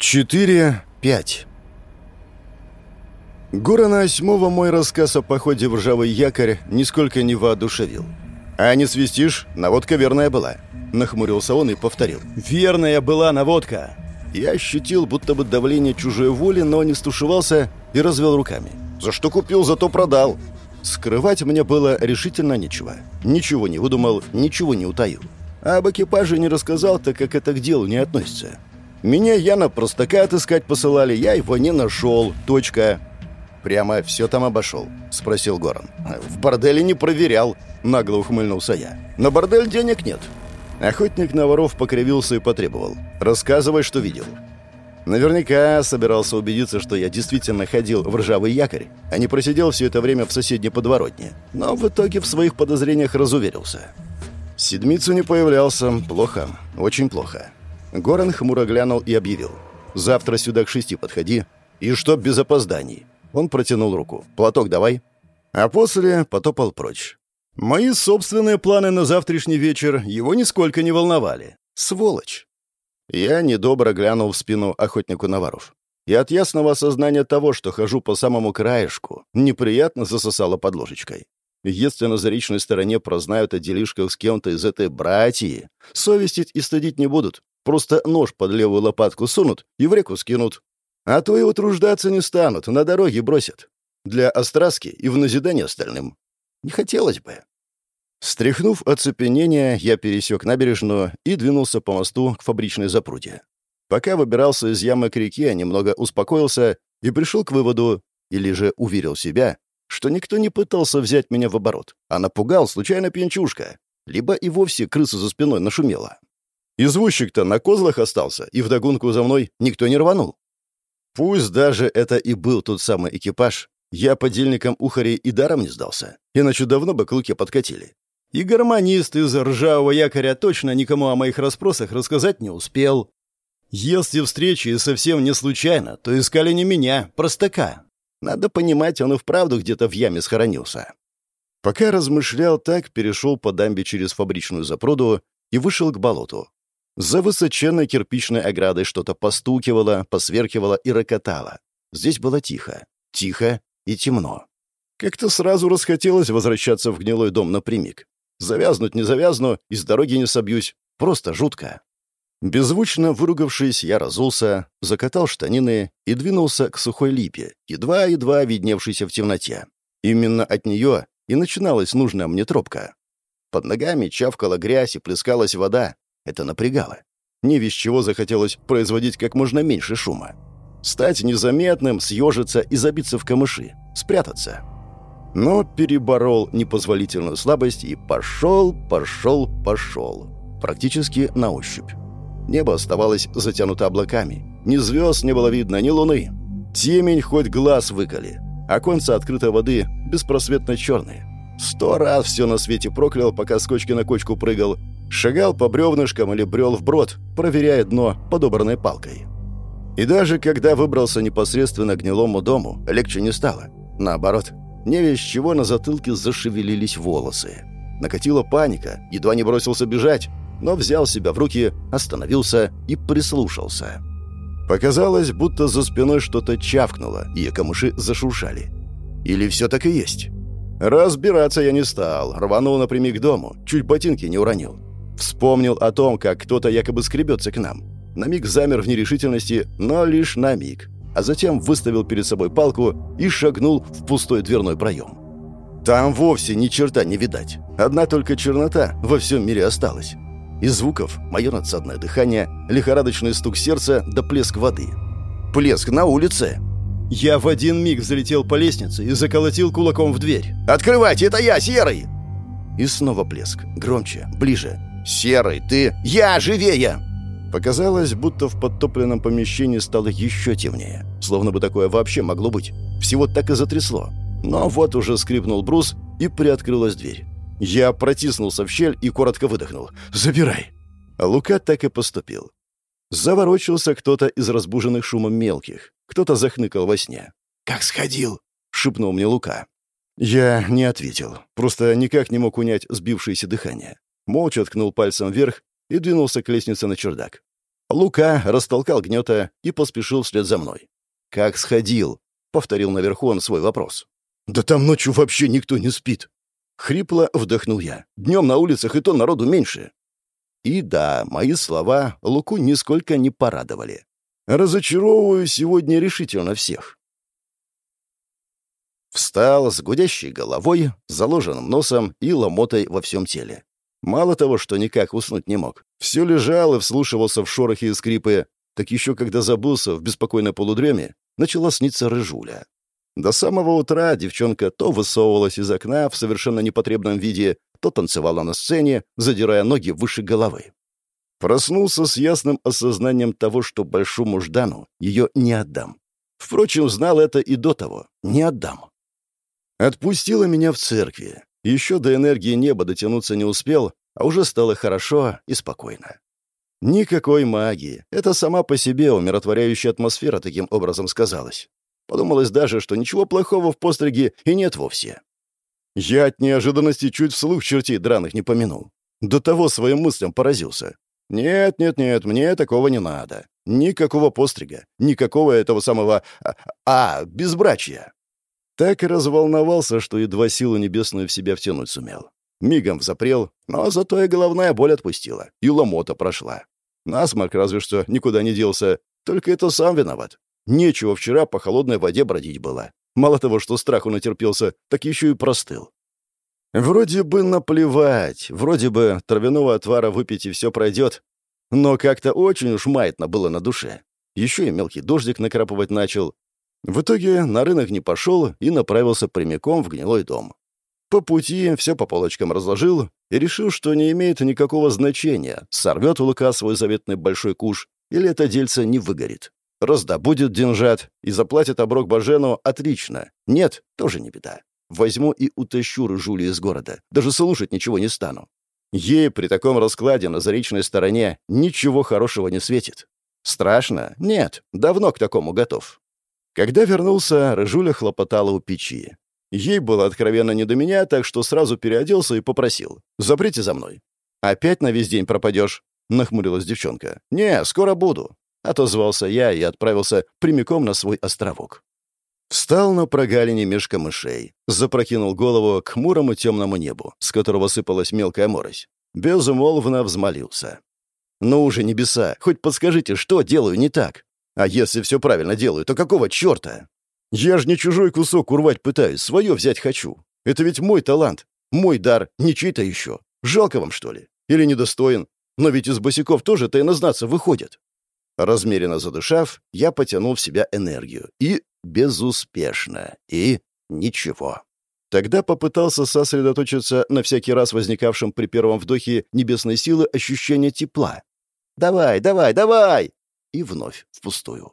4-5 Горана Осьмова мой рассказ о походе в ржавый якорь нисколько не воодушевил. «А не свистишь? Наводка верная была». Нахмурился он и повторил. «Верная была наводка!» Я ощутил, будто бы давление чужой воли, но не стушевался и развел руками. «За что купил, зато продал». Скрывать мне было решительно нечего. Ничего не выдумал, ничего не утаил. А об экипаже не рассказал, так как это к делу не относится. Меня Яна простака отыскать посылали, я его не нашел. Точка. Прямо все там обошел? Спросил Горан. В борделе не проверял. Нагло ухмыльнулся я. На бордель денег нет. Охотник на воров покривился и потребовал. Рассказывай, что видел. Наверняка собирался убедиться, что я действительно ходил в ржавый якорь, а не просидел все это время в соседней подворотне. Но в итоге в своих подозрениях разуверился. Седмицу не появлялся. Плохо. Очень плохо. Горан хмуро глянул и объявил. «Завтра сюда к шести подходи. И чтоб без опозданий». Он протянул руку. «Платок давай». А после потопал прочь. Мои собственные планы на завтрашний вечер его нисколько не волновали. Сволочь. Я недобро глянул в спину охотнику Наваров. И от ясного осознания того, что хожу по самому краешку, неприятно засосало под ложечкой. Если на заречной стороне прознают о делишках с кем-то из этой братьи, совестить и стыдить не будут. Просто нож под левую лопатку сунут и в реку скинут. А то и утруждаться не станут, на дороге бросят. Для остраски и в назидание остальным. Не хотелось бы. Стряхнув оцепенение, я пересек набережную и двинулся по мосту к фабричной запруде. Пока выбирался из ямы к реке, немного успокоился и пришел к выводу, или же уверил себя, что никто не пытался взять меня в оборот, а напугал случайно пьянчушка, либо и вовсе крыса за спиной нашумела. Извозчик-то на козлах остался, и вдогонку за мной никто не рванул. Пусть даже это и был тот самый экипаж, я подельникам ухарей и даром не сдался, иначе давно бы к Луке подкатили. И гармонист из ржавого якоря точно никому о моих расспросах рассказать не успел. Если встречи совсем не случайно, то искали не меня, простака. Надо понимать, он и вправду где-то в яме схоронился. Пока размышлял так, перешел по дамбе через фабричную запруду и вышел к болоту. За высоченной кирпичной оградой что-то постукивало, посверкивало и рокотало. Здесь было тихо. Тихо и темно. Как-то сразу расхотелось возвращаться в гнилой дом напрямик. Завязнуть не завязну, из дороги не собьюсь. Просто жутко. Беззвучно выругавшись, я разулся, закатал штанины и двинулся к сухой липе, едва-едва видневшейся в темноте. Именно от нее и начиналась нужная мне тропка. Под ногами чавкала грязь и плескалась вода, это напрягало. Не весь чего захотелось производить как можно меньше шума. Стать незаметным, съежиться и забиться в камыши. Спрятаться. Но переборол непозволительную слабость и пошел, пошел, пошел. Практически на ощупь. Небо оставалось затянуто облаками. Ни звезд не было видно, ни луны. Темень хоть глаз выколи. Оконца открытой воды беспросветно черные. Сто раз все на свете проклял, пока с кочки на кочку прыгал, Шагал по бревнышкам или брел вброд, проверяя дно подобранной палкой. И даже когда выбрался непосредственно к гнилому дому, легче не стало. Наоборот, не весь чего на затылке зашевелились волосы. Накатила паника, едва не бросился бежать, но взял себя в руки, остановился и прислушался. Показалось, будто за спиной что-то чавкнуло, и камыши зашуршали. Или все так и есть? Разбираться я не стал, рванул напрямик к дому, чуть ботинки не уронил. Вспомнил о том, как кто-то якобы скребется к нам. На миг замер в нерешительности, но лишь на миг. А затем выставил перед собой палку и шагнул в пустой дверной проем. Там вовсе ни черта не видать. Одна только чернота во всем мире осталась. Из звуков мое надсадное дыхание, лихорадочный стук сердца да плеск воды. Плеск на улице. Я в один миг залетел по лестнице и заколотил кулаком в дверь. «Открывайте, это я, Серый!» И снова плеск. Громче, ближе. «Серый, ты... Я живее!» Показалось, будто в подтопленном помещении стало еще темнее. Словно бы такое вообще могло быть. Всего так и затрясло. Но вот уже скрипнул брус, и приоткрылась дверь. Я протиснулся в щель и коротко выдохнул. «Забирай!» Лука так и поступил. Заворочился кто-то из разбуженных шумом мелких. Кто-то захныкал во сне. «Как сходил?» — шепнул мне Лука. Я не ответил. Просто никак не мог унять сбившееся дыхание молча ткнул пальцем вверх и двинулся к лестнице на чердак. Лука растолкал гнета и поспешил вслед за мной. «Как сходил?» — повторил наверху он свой вопрос. «Да там ночью вообще никто не спит!» Хрипло вдохнул я. «Днем на улицах и то народу меньше!» И да, мои слова Луку нисколько не порадовали. Разочаровываю сегодня решительно всех. Встал с гудящей головой, заложенным носом и ломотой во всем теле. Мало того, что никак уснуть не мог, все лежал и вслушивался в шорохи и скрипы, так еще когда забылся в беспокойной полудреме, начала сниться рыжуля. До самого утра девчонка то высовывалась из окна в совершенно непотребном виде, то танцевала на сцене, задирая ноги выше головы. Проснулся с ясным осознанием того, что Большому Ждану ее не отдам. Впрочем, знал это и до того. Не отдам. Отпустила меня в церкви. Еще до энергии неба дотянуться не успел, а уже стало хорошо и спокойно. Никакой магии. Это сама по себе умиротворяющая атмосфера таким образом сказалась. Подумалось даже, что ничего плохого в постриге и нет вовсе. Я от неожиданности чуть вслух чертей драных не помянул. До того своим мыслям поразился. Нет, нет, нет, мне такого не надо. Никакого пострига, никакого этого самого... А, а безбрачия. Так и разволновался, что едва силу небесную в себя втянуть сумел. Мигом запрел, но зато и головная боль отпустила, и ломота прошла. Насморк разве что никуда не делся, только это сам виноват. Нечего вчера по холодной воде бродить было. Мало того, что страху натерпелся, так еще и простыл. Вроде бы наплевать, вроде бы травяного отвара выпить и все пройдет, но как-то очень уж маятно было на душе. Еще и мелкий дождик накрапывать начал. В итоге на рынок не пошел и направился прямиком в гнилой дом. По пути все по полочкам разложил и решил, что не имеет никакого значения, сорвет у Лука свой заветный большой куш или это дельце не выгорит. Раздобудет деньжат и заплатит оброк Бажену отлично. Нет, тоже не беда. Возьму и утащу рыжули из города. Даже слушать ничего не стану. Ей при таком раскладе на заречной стороне ничего хорошего не светит. Страшно? Нет, давно к такому готов. Когда вернулся, Рыжуля хлопотала у печи. Ей было откровенно не до меня, так что сразу переоделся и попросил. «Заприте за мной». «Опять на весь день пропадешь?» — нахмурилась девчонка. «Не, скоро буду», — отозвался я и отправился прямиком на свой островок. Встал на прогалине меж камышей, запрокинул голову к хмурому темному небу, с которого сыпалась мелкая морось. Безумолвно взмолился. «Ну уже, небеса, хоть подскажите, что делаю не так? А если все правильно делаю, то какого черта?» Я ж не чужой кусок урвать пытаюсь, свое взять хочу. Это ведь мой талант, мой дар, не чей-то еще. Жалко вам, что ли? Или недостоин? Но ведь из босиков тоже тайнознаться выходят. Размеренно задышав, я потянул в себя энергию. И безуспешно. И ничего. Тогда попытался сосредоточиться на всякий раз возникавшем при первом вдохе небесной силы ощущение тепла. «Давай, давай, давай!» И вновь впустую.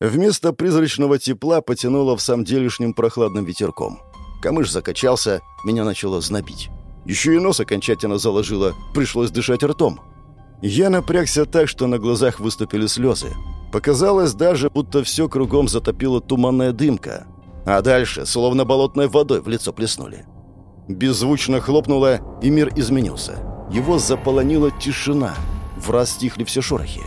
Вместо призрачного тепла потянуло в самом делешним прохладным ветерком. Камыш закачался, меня начало знобить. Еще и нос окончательно заложило, пришлось дышать ртом. Я напрягся так, что на глазах выступили слезы. Показалось даже, будто все кругом затопила туманная дымка. А дальше, словно болотной водой, в лицо плеснули. Беззвучно хлопнуло, и мир изменился. Его заполонила тишина. Враз стихли все шорохи.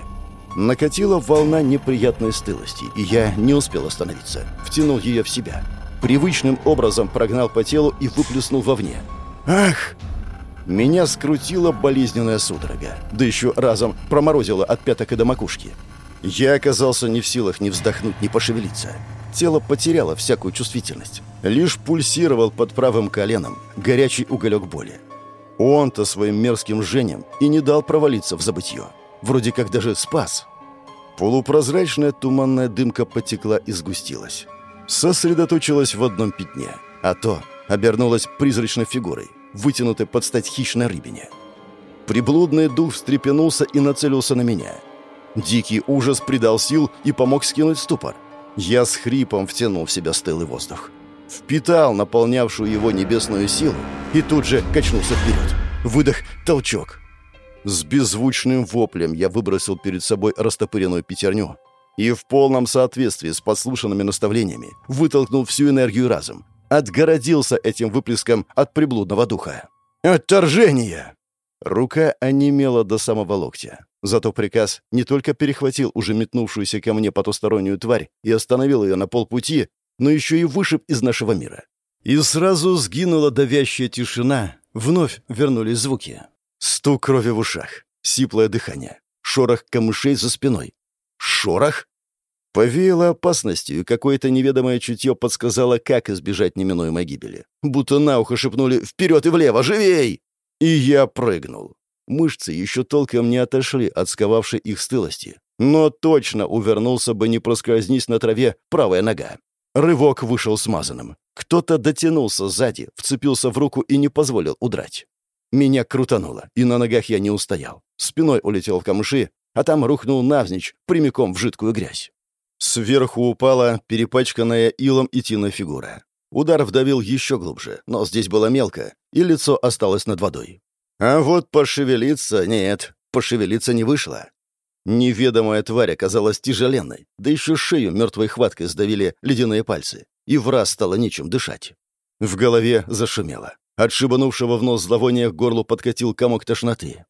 Накатила волна неприятной стылости, и я не успел остановиться. Втянул ее в себя. Привычным образом прогнал по телу и выплеснул вовне. «Ах!» Меня скрутила болезненная судорога, да еще разом проморозила от пяток и до макушки. Я оказался не в силах ни вздохнуть, ни пошевелиться. Тело потеряло всякую чувствительность. Лишь пульсировал под правым коленом горячий уголек боли. Он-то своим мерзким жжением и не дал провалиться в забытье. Вроде как даже спас. Полупрозрачная туманная дымка потекла и сгустилась. Сосредоточилась в одном пятне, а то обернулась призрачной фигурой, вытянутой под стать хищной рыбине. Приблудный дух встрепенулся и нацелился на меня. Дикий ужас придал сил и помог скинуть ступор. Я с хрипом втянул в себя стылый воздух. Впитал наполнявшую его небесную силу и тут же качнулся вперед. Выдох, толчок. С беззвучным воплем я выбросил перед собой растопыренную пятерню и в полном соответствии с подслушанными наставлениями вытолкнул всю энергию разом. Отгородился этим выплеском от приблудного духа. «Отторжение!» Рука онемела до самого локтя. Зато приказ не только перехватил уже метнувшуюся ко мне потустороннюю тварь и остановил ее на полпути, но еще и вышиб из нашего мира. И сразу сгинула давящая тишина, вновь вернулись звуки. Стук крови в ушах, сиплое дыхание, шорох камышей за спиной. Шорох? Повеяло опасностью, и какое-то неведомое чутье подсказало, как избежать неминуемой гибели. Будто на ухо шепнули «Вперед и влево! Живей!» И я прыгнул. Мышцы еще толком не отошли от сковавшей их стылости. Но точно увернулся бы, не проскользнись на траве правая нога. Рывок вышел смазанным. Кто-то дотянулся сзади, вцепился в руку и не позволил удрать. Меня крутануло, и на ногах я не устоял. Спиной улетел в камыши, а там рухнул навзничь, прямиком в жидкую грязь. Сверху упала перепачканная илом и тиной фигура. Удар вдавил еще глубже, но здесь было мелко, и лицо осталось над водой. А вот пошевелиться нет, пошевелиться не вышло. Неведомая тварь оказалась тяжеленной, да еще шею мертвой хваткой сдавили ледяные пальцы, и в раз стало нечем дышать. В голове зашумело. От шибанувшего в нос зловония к горлу подкатил комок тошноты.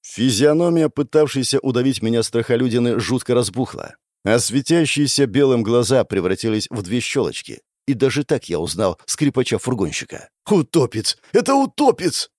Физиономия, пытавшаяся удавить меня страхолюдины, жутко разбухла, а светящиеся белым глаза превратились в две щелочки, и даже так я узнал скрипача-фургонщика. «Утопец! Это утопец!»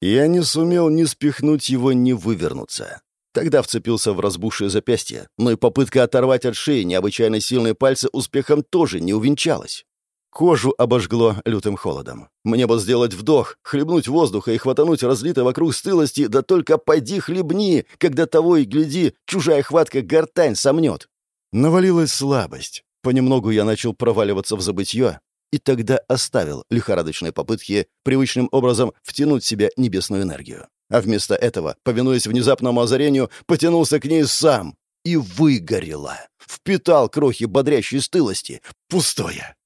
Я не сумел ни спихнуть его, ни вывернуться. Тогда вцепился в разбухшее запястье, но и попытка оторвать от шеи необычайно сильные пальцы успехом тоже не увенчалась. Кожу обожгло лютым холодом. Мне бы сделать вдох, хлебнуть воздуха и хватануть разлитой вокруг стылости, да только пойди хлебни, когда того и гляди, чужая хватка гортань сомнет. Навалилась слабость. Понемногу я начал проваливаться в забытье, и тогда оставил лихорадочные попытки привычным образом втянуть в себя небесную энергию. А вместо этого, повинуясь внезапному озарению, потянулся к ней сам и выгорело. Впитал крохи бодрящей стылости. Пустое.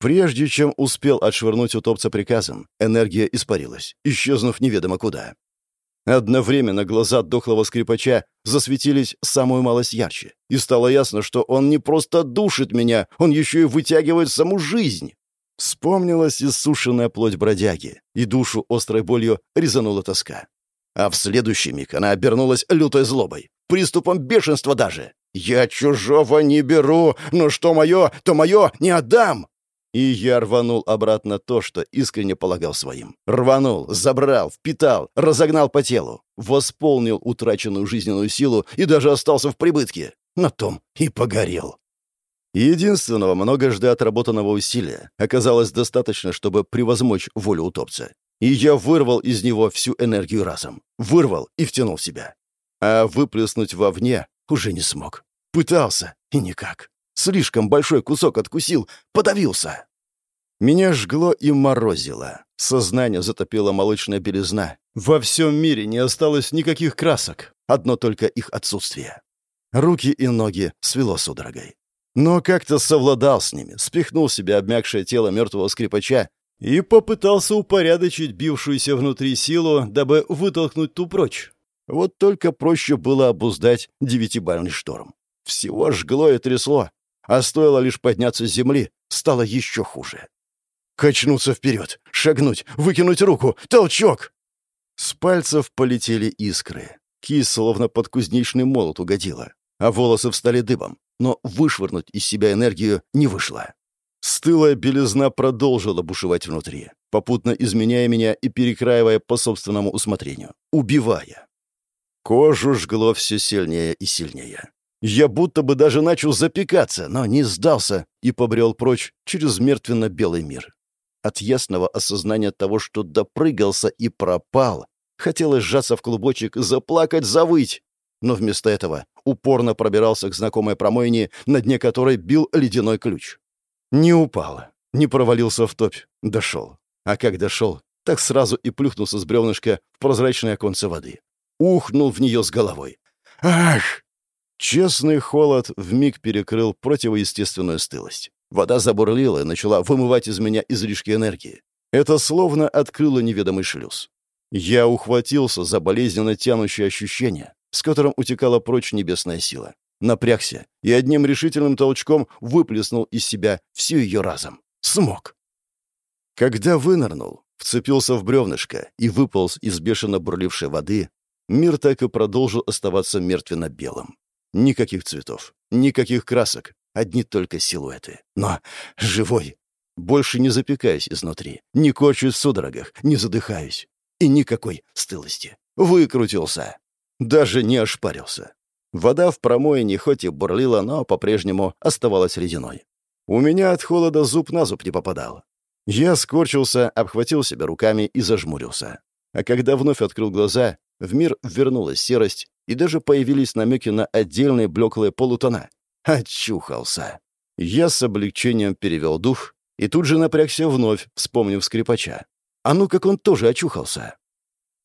Прежде чем успел отшвырнуть утопца приказом, энергия испарилась, исчезнув неведомо куда. Одновременно глаза дохлого скрипача засветились самую малость ярче, и стало ясно, что он не просто душит меня, он еще и вытягивает саму жизнь. Вспомнилась иссушенная плоть бродяги, и душу острой болью резанула тоска. А в следующий миг она обернулась лютой злобой, приступом бешенства даже. «Я чужого не беру, но что мое, то мое не отдам!» И я рванул обратно то, что искренне полагал своим. Рванул, забрал, впитал, разогнал по телу, восполнил утраченную жизненную силу и даже остался в прибытке. На том и погорел. Единственного многожды отработанного усилия оказалось достаточно, чтобы превозмочь волю утопца. И я вырвал из него всю энергию разом. Вырвал и втянул в себя. А выплеснуть вовне уже не смог. Пытался, и никак. Слишком большой кусок откусил, подавился. Меня жгло и морозило. Сознание затопило молочная белизна. Во всем мире не осталось никаких красок. Одно только их отсутствие. Руки и ноги свело судорогой. Но как-то совладал с ними, спихнул себе обмякшее тело мертвого скрипача и попытался упорядочить бившуюся внутри силу, дабы вытолкнуть ту прочь. Вот только проще было обуздать девятибальный шторм. Всего жгло и трясло, а стоило лишь подняться с земли, стало еще хуже. Качнуться вперед, шагнуть, выкинуть руку, толчок! С пальцев полетели искры. Кис словно под кузнечный молот угодила, а волосы встали дыбом, но вышвырнуть из себя энергию не вышло. Стылая белизна продолжила бушевать внутри, попутно изменяя меня и перекраивая по собственному усмотрению, убивая. Кожу жгло все сильнее и сильнее. Я будто бы даже начал запекаться, но не сдался и побрел прочь через мертвенно-белый мир. От ясного осознания того, что допрыгался и пропал, хотелось сжаться в клубочек, заплакать, завыть. Но вместо этого упорно пробирался к знакомой промойне, на дне которой бил ледяной ключ. Не упал, не провалился в топь, дошел. А как дошел, так сразу и плюхнулся с бревнышка в прозрачное оконце воды. Ухнул в нее с головой. «Ах!» Честный холод вмиг перекрыл противоестественную стылость. Вода забурлила и начала вымывать из меня излишки энергии. Это словно открыло неведомый шлюз. Я ухватился за болезненно тянущее ощущение, с которым утекала прочь небесная сила. Напрягся и одним решительным толчком выплеснул из себя всю ее разом. Смог. Когда вынырнул, вцепился в бревнышко и выполз из бешено бурлившей воды, мир так и продолжил оставаться мертвенно-белым. Никаких цветов, никаких красок, одни только силуэты. Но живой. Больше не запекаюсь изнутри, не корчусь в судорогах, не задыхаюсь. И никакой стылости. Выкрутился. Даже не ошпарился. Вода в промоине хоть и бурлила, но по-прежнему оставалась ледяной. У меня от холода зуб на зуб не попадал. Я скорчился, обхватил себя руками и зажмурился. А когда вновь открыл глаза, в мир вернулась серость, и даже появились намеки на отдельные блеклые полутона. Очухался. Я с облегчением перевел дух и тут же напрягся вновь, вспомнив скрипача. А ну как он тоже очухался.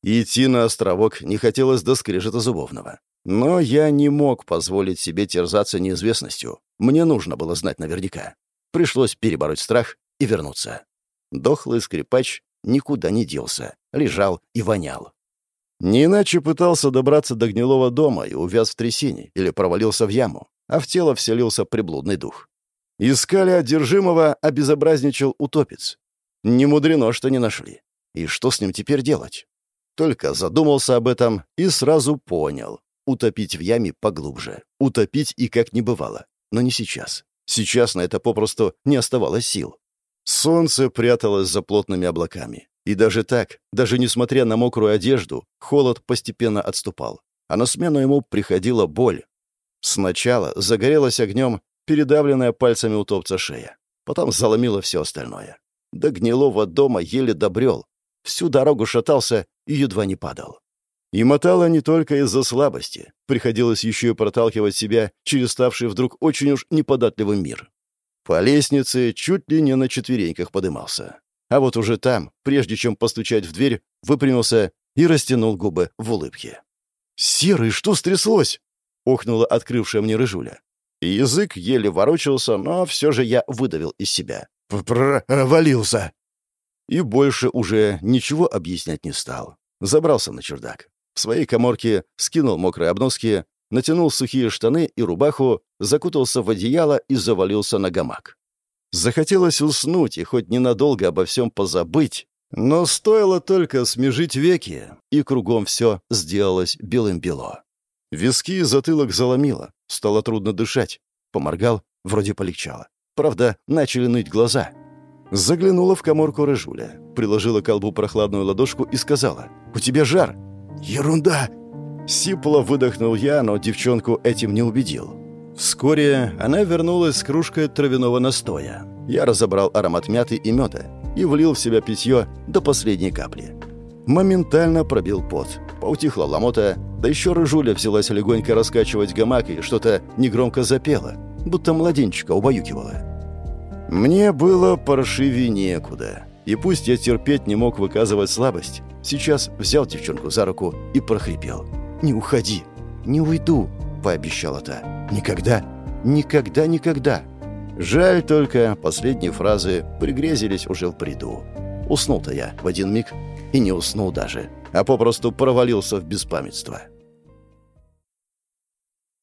Идти на островок не хотелось до скрежета зубовного. Но я не мог позволить себе терзаться неизвестностью. Мне нужно было знать наверняка. Пришлось перебороть страх и вернуться. Дохлый скрипач никуда не делся, лежал и вонял. Не иначе пытался добраться до гнилого дома и увяз в трясине или провалился в яму, а в тело вселился приблудный дух. Искали одержимого, обезобразничал утопец. Не мудрено, что не нашли. И что с ним теперь делать? Только задумался об этом и сразу понял. Утопить в яме поглубже. Утопить и как не бывало. Но не сейчас. Сейчас на это попросту не оставалось сил. Солнце пряталось за плотными облаками. И даже так, даже несмотря на мокрую одежду, холод постепенно отступал. А на смену ему приходила боль. Сначала загорелась огнем передавленная пальцами утопца шея. Потом заломило все остальное. До гнилого дома еле добрел. Всю дорогу шатался и едва не падал. И мотало не только из-за слабости. Приходилось еще и проталкивать себя через ставший вдруг очень уж неподатливый мир. По лестнице чуть ли не на четвереньках подымался. А вот уже там, прежде чем постучать в дверь, выпрямился и растянул губы в улыбке. «Серый, что стряслось?» — охнула открывшая мне рыжуля. Язык еле ворочался, но все же я выдавил из себя. «Провалился!» И больше уже ничего объяснять не стал. Забрался на чердак. В своей коморке скинул мокрые обноски, натянул сухие штаны и рубаху, закутался в одеяло и завалился на гамак. Захотелось уснуть и хоть ненадолго обо всем позабыть, но стоило только смежить веки, и кругом все сделалось белым-бело. Виски и затылок заломило, стало трудно дышать. Поморгал, вроде полегчало. Правда, начали ныть глаза. Заглянула в коморку Рыжуля, приложила к колбу прохладную ладошку и сказала «У тебя жар!» «Ерунда!» Сипло выдохнул я, но девчонку этим не убедил. Вскоре она вернулась с кружкой травяного настоя. Я разобрал аромат мяты и меда и влил в себя питье до последней капли. Моментально пробил пот. Поутихла ломота, да еще рыжуля взялась легонько раскачивать гамак и что-то негромко запела, будто младенчика убаюкивала. Мне было паршивее некуда. И пусть я терпеть не мог выказывать слабость, сейчас взял девчонку за руку и прохрипел. «Не уходи!» «Не уйду!» — пообещала та. Никогда, никогда, никогда. Жаль только, последние фразы пригрезились уже в бреду. Уснул-то я в один миг и не уснул даже, а попросту провалился в беспамятство.